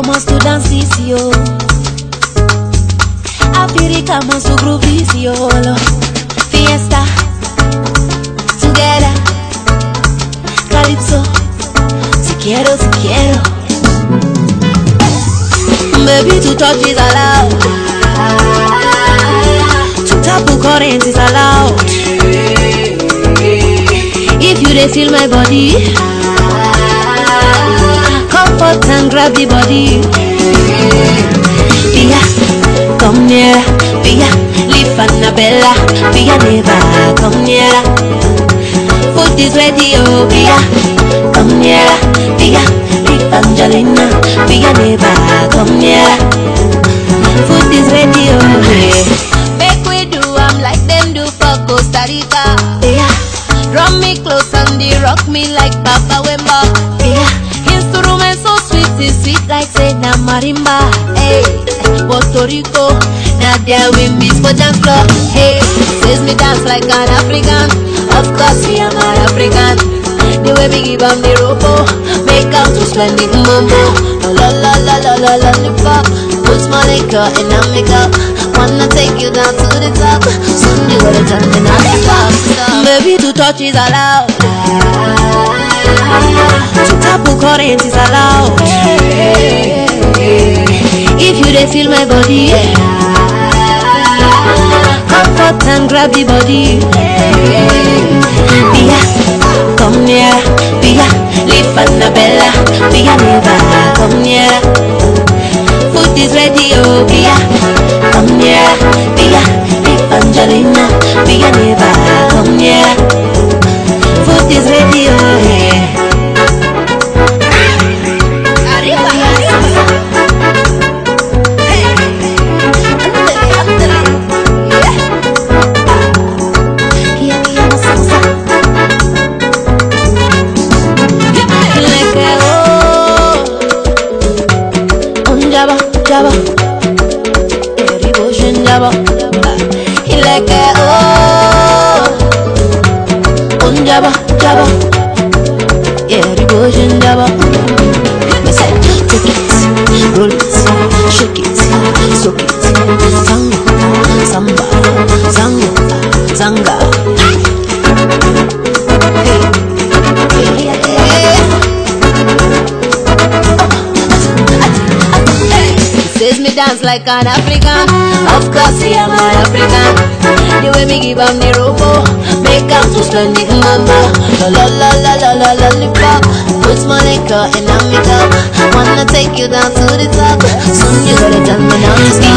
Rico must to dance this yo. Africa must to groove this yo. Fiesta, together, calypso, te quiero, te quiero. Baby, to touch is allowed. To tap current is allowed. If you dey feel my body, comfort and grab the body. Via, come near, via, leave Annabella, via never, come near. Food is ready, oh via, come near, via, leave Angelina, via never, come near. Food is ready, oh yeah. Make we do am like them do for Costa Rica. Via, Run me close and they rock me like Papa Wemba. Like say na marimba. Hey, Puerto Rico, now there we meet for dance floor. Hey, says me dance like an African. Of course, me am an African. The way me give 'em the ropo, make 'em to spend it momo. La la la la la la lollipop. Put my liquor in a makeup. Wanna take you down to the top. Soon you gotta turn the top. baby to touch is allowed. To tap current is allowed. Feel my body, comfort and grab the body. Via, come near, via, leave Annabella, via never, come near. Java. Like oh, on Java, Java, every ocean Java. Me say, take it, roll it, shake it, me dance like an African. Of course, I am an African. The way me give 'em the robo, make 'em to spend it mama. La la la la la la lollipop. Put my liquor in a makeup. Wanna take you down to the top. Soon you gotta tell me now to stop.